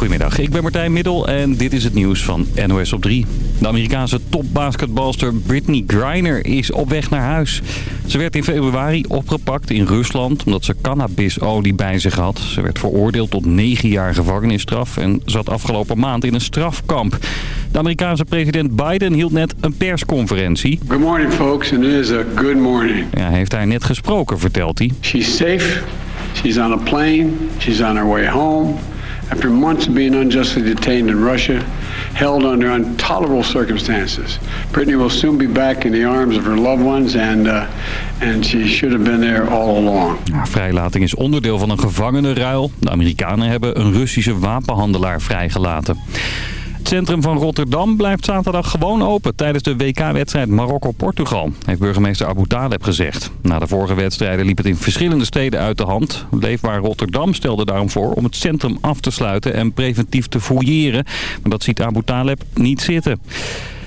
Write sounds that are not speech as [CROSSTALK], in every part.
Goedemiddag, ik ben Martijn Middel en dit is het nieuws van NOS op 3. De Amerikaanse topbasketbalster Britney Griner is op weg naar huis. Ze werd in februari opgepakt in Rusland omdat ze cannabisolie bij zich had. Ze werd veroordeeld tot 9 jaar gevangenisstraf en zat afgelopen maand in een strafkamp. De Amerikaanse president Biden hield net een persconferentie. Good morning folks and it is a good morning. Ja, heeft hij net gesproken, vertelt hij. She's safe. She's on a plane. She's on her way home. After months of being unjustly detained in Russia, held under intolerable circumstances. Brittany will soon be back in the arms of her loved ones and, uh, and she should have been there all along. Vrijlating is onderdeel van een gevangenenruil. De Amerikanen hebben een Russische wapenhandelaar vrijgelaten. Het centrum van Rotterdam blijft zaterdag gewoon open tijdens de WK-wedstrijd Marokko-Portugal, heeft burgemeester Abu Taleb gezegd. Na de vorige wedstrijden liep het in verschillende steden uit de hand. Leefbaar Rotterdam stelde daarom voor om het centrum af te sluiten en preventief te fouilleren. Maar dat ziet Abu Taleb niet zitten.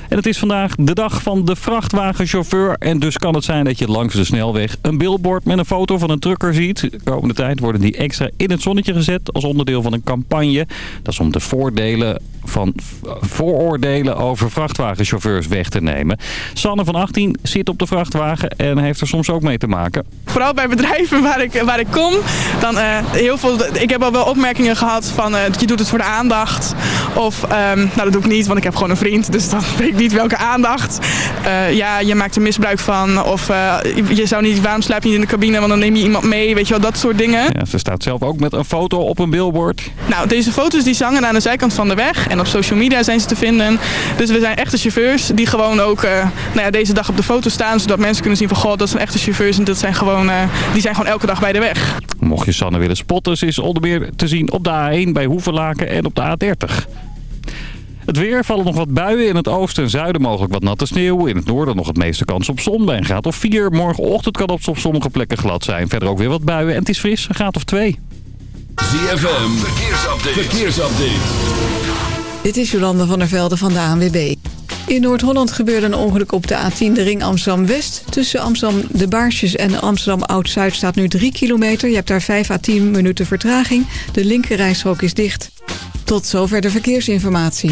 En het is vandaag de dag van de vrachtwagenchauffeur. En dus kan het zijn dat je langs de snelweg een billboard met een foto van een trucker ziet. De komende tijd worden die extra in het zonnetje gezet als onderdeel van een campagne. Dat is om de voordelen van vooroordelen over vrachtwagenchauffeurs weg te nemen. Sanne van 18 zit op de vrachtwagen en heeft er soms ook mee te maken. Vooral bij bedrijven waar ik, waar ik kom, dan uh, heel veel, ik heb al wel opmerkingen gehad van uh, je doet het voor de aandacht. Of, um, nou dat doe ik niet, want ik heb gewoon een vriend, dus dan [LAUGHS] weet ik niet welke aandacht. Uh, ja, je maakt er misbruik van. Of je zou niet, waarom slaap je niet in de cabine, want dan neem je iemand mee, weet je wel, dat soort dingen. Ja, ze staat zelf ook met een foto op een billboard. Nou, deze foto's die zangen aan de zijkant van de weg en op social media zijn ze te vinden. Dus we zijn echte chauffeurs die gewoon ook uh, nou ja, deze dag op de foto staan. Zodat mensen kunnen zien van god, dat zijn echte chauffeurs en dat zijn gewoon, uh, die zijn gewoon elke dag bij de weg. Mocht je Sanne willen spotten, ze is onder meer te zien op de A1 bij Hoevelaken en op de A30. Het weer vallen nog wat buien. In het oosten en zuiden mogelijk wat natte sneeuw. In het noorden nog het meeste kans op zon bij een graad of 4. Morgenochtend kan het op sommige plekken glad zijn. Verder ook weer wat buien en het is fris, een graad of 2. ZFM, verkeersupdate. verkeersupdate. Dit is Jolande van der Velde van de ANWB. In Noord-Holland gebeurde een ongeluk op de A10 de ring Amsterdam-West. Tussen Amsterdam de Baarsjes en Amsterdam Oud-Zuid staat nu 3 kilometer. Je hebt daar 5 à 10 minuten vertraging. De linkerrijstrook is dicht. Tot zover de verkeersinformatie.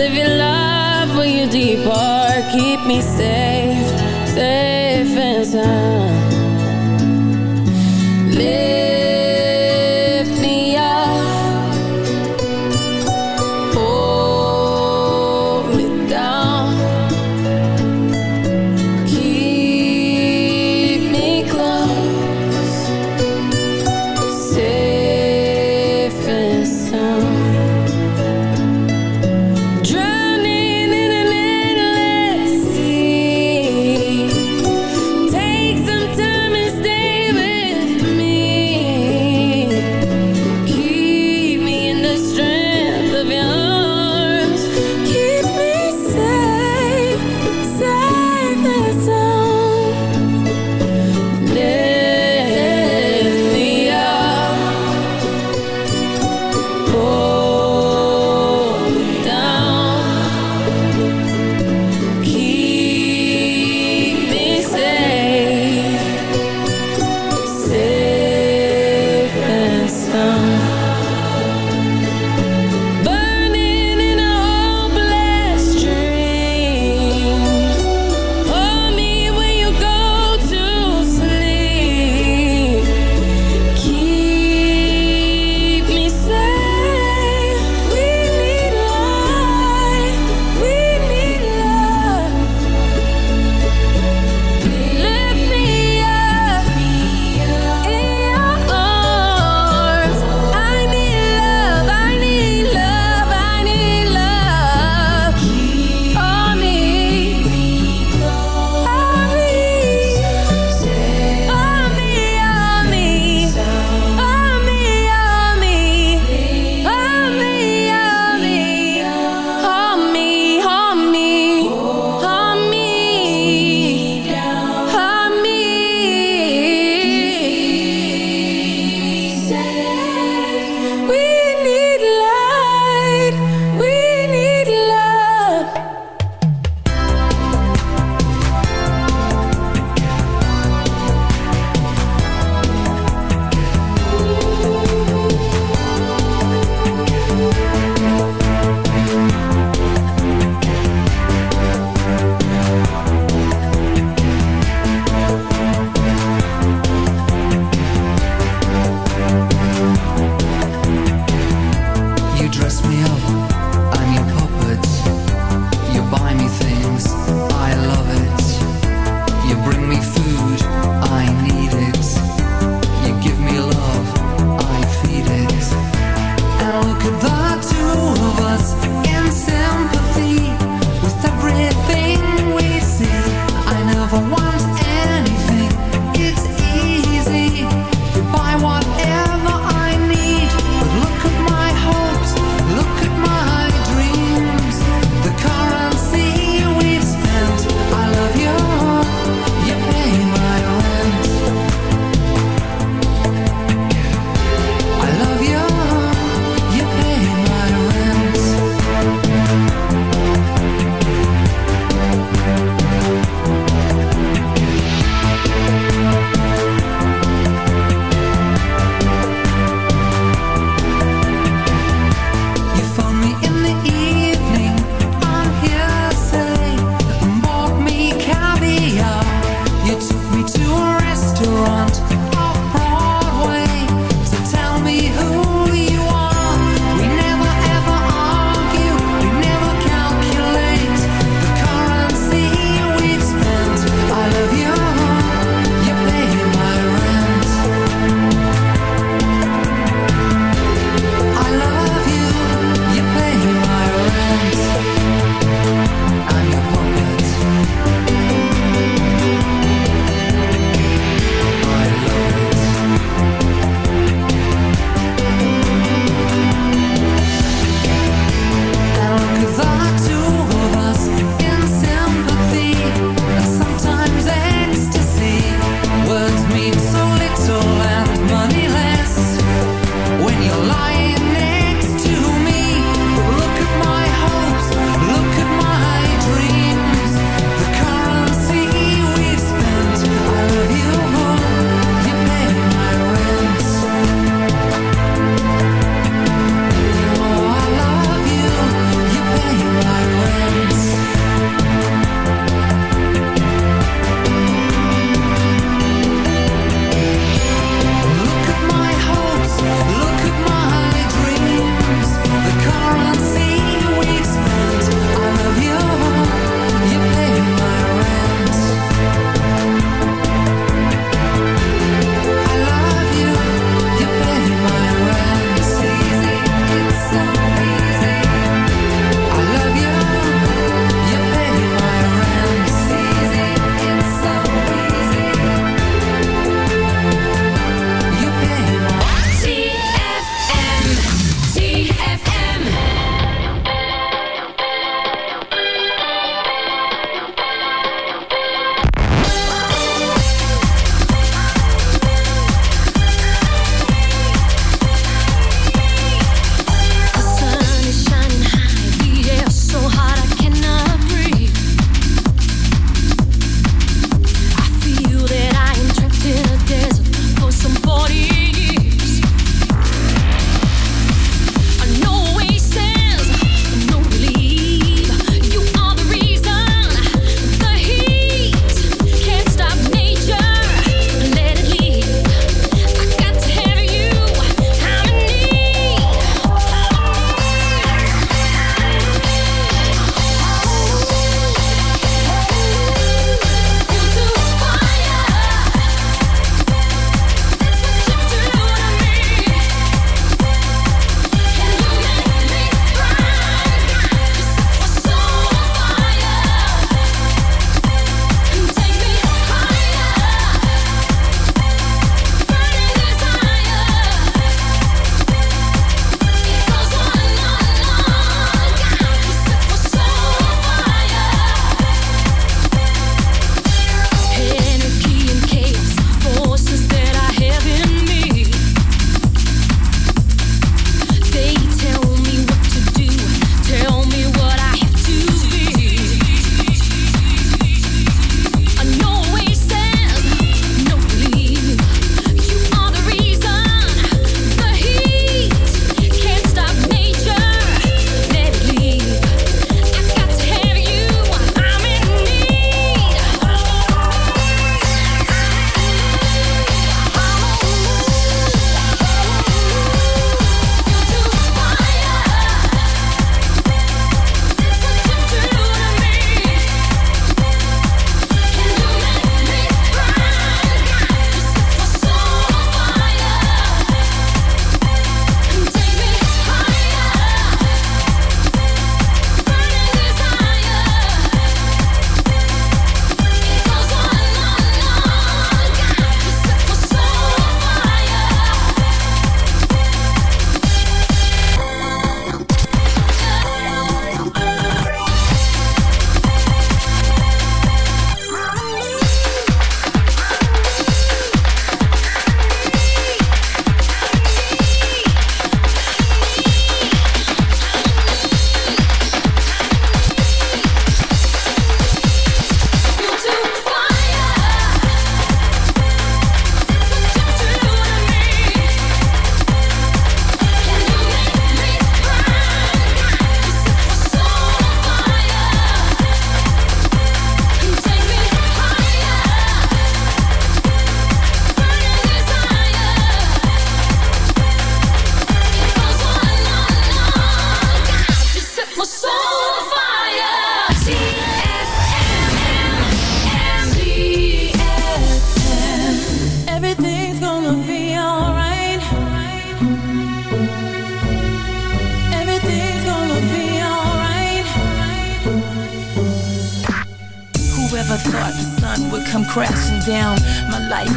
Live your life when you depart. Keep me safe, safe and sound.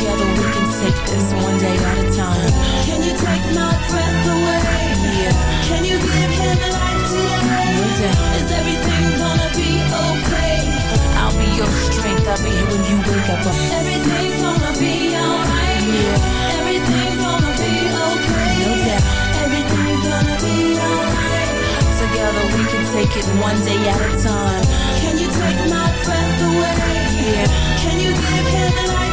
Together we can take this one day at a time. Can you take my breath away? Yeah. Can you give him life today? No doubt. Is everything gonna be okay? I'll be your strength. I'll be here when you wake up. Everything's gonna be alright. Yeah. Everything's gonna be okay. No doubt. Everything's gonna be alright. Together we can take it one day at a time. Can you take my breath away? Yeah. Can you give him life today? No doubt.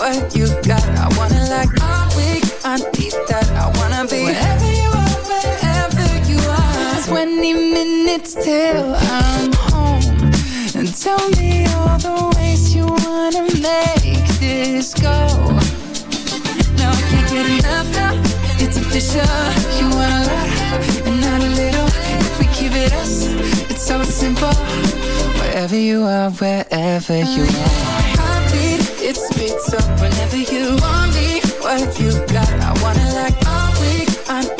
What you got, I wanna like. I'm weak, I need that. I wanna be wherever you are, wherever you are. 20 minutes till I'm home. And tell me all the ways you wanna make this go. No, I can't get enough now. It's official. You want a lot and not a little. If we keep it us, it's so simple. Wherever you are, wherever you are. It's me, up whenever you want me, what you got, I wanna like all week. I'm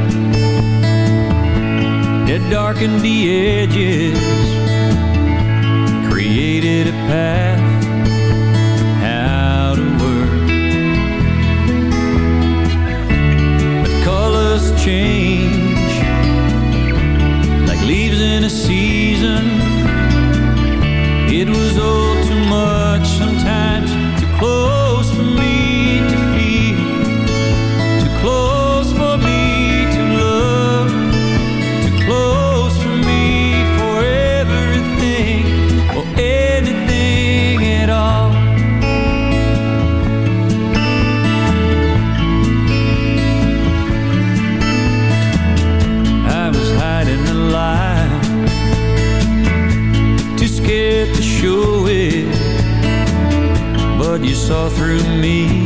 darkened the edges, created a path saw through me.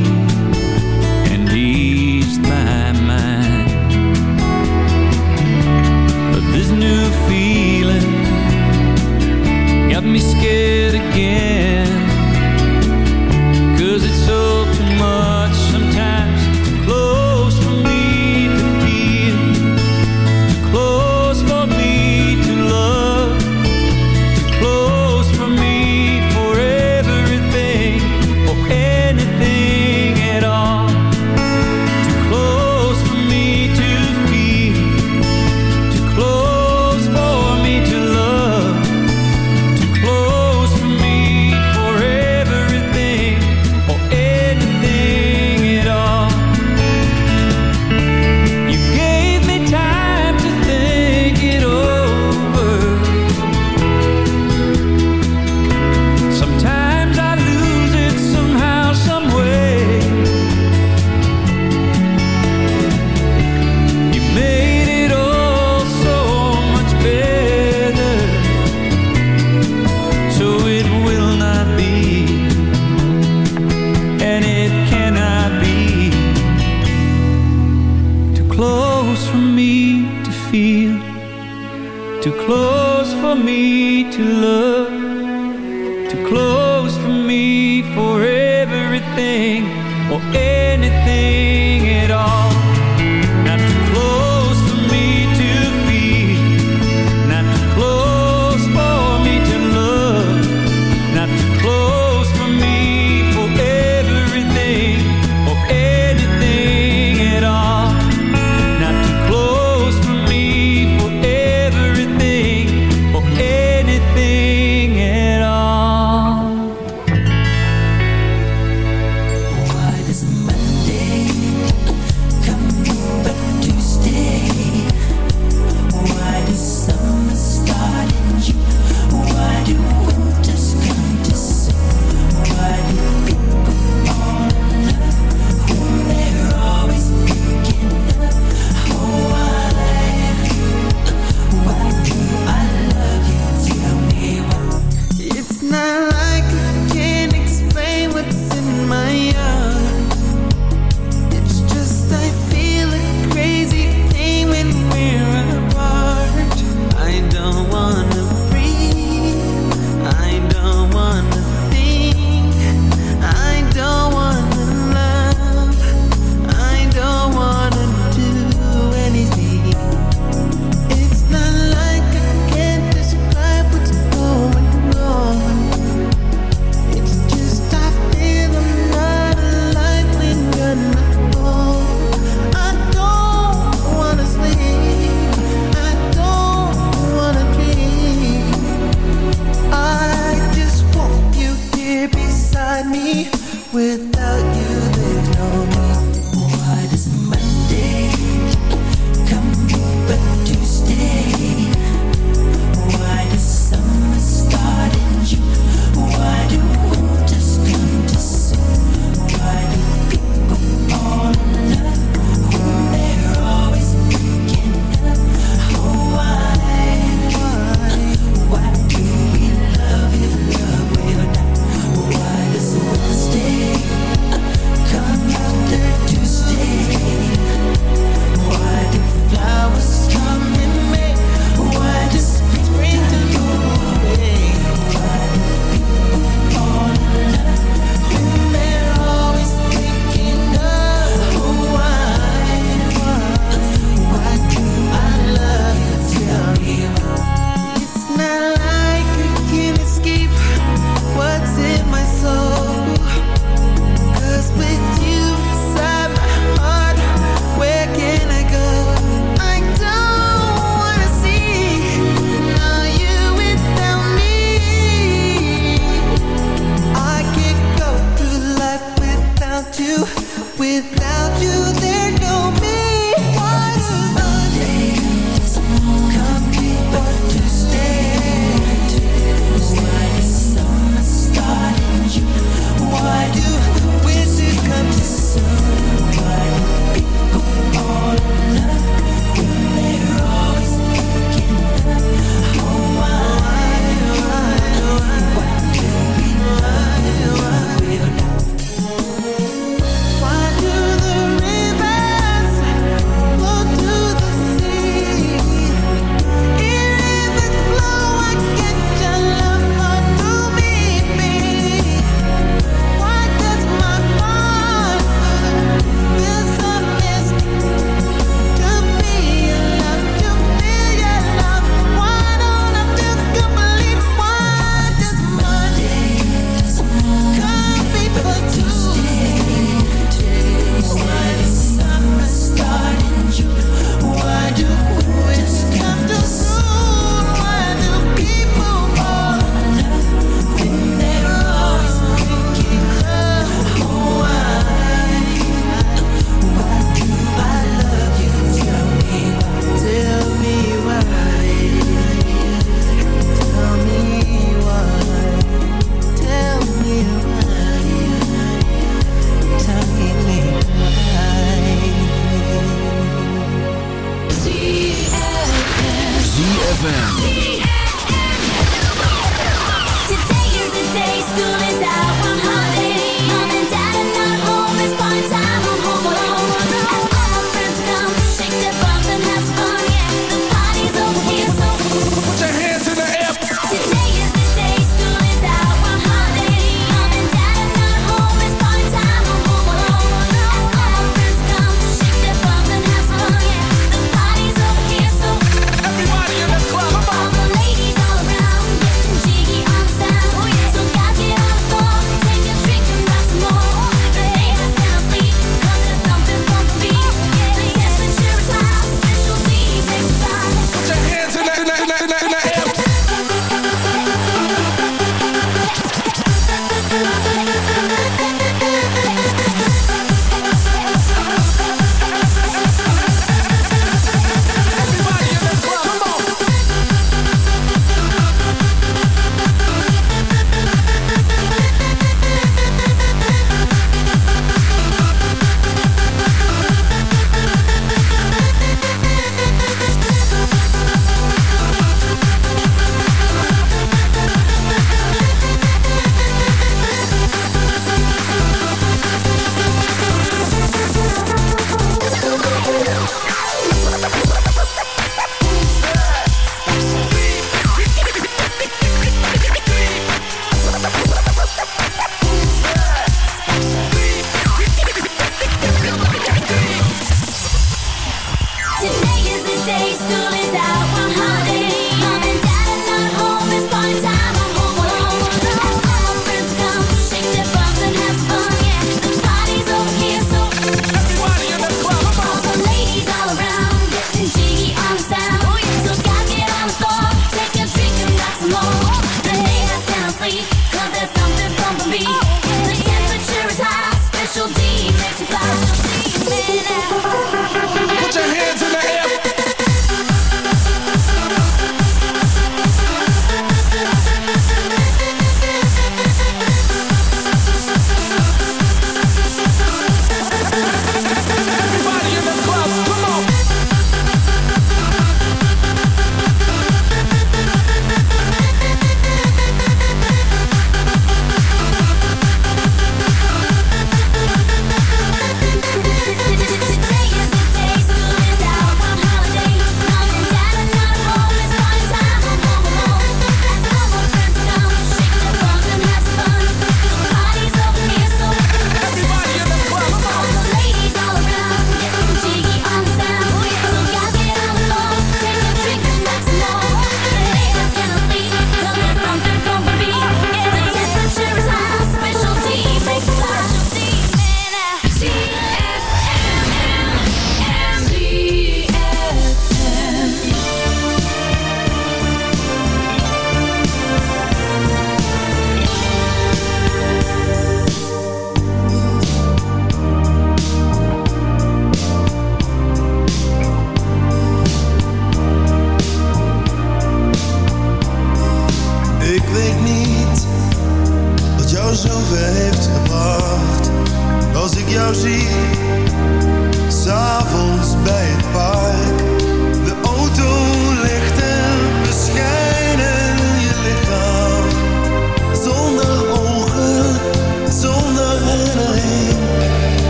ZFM.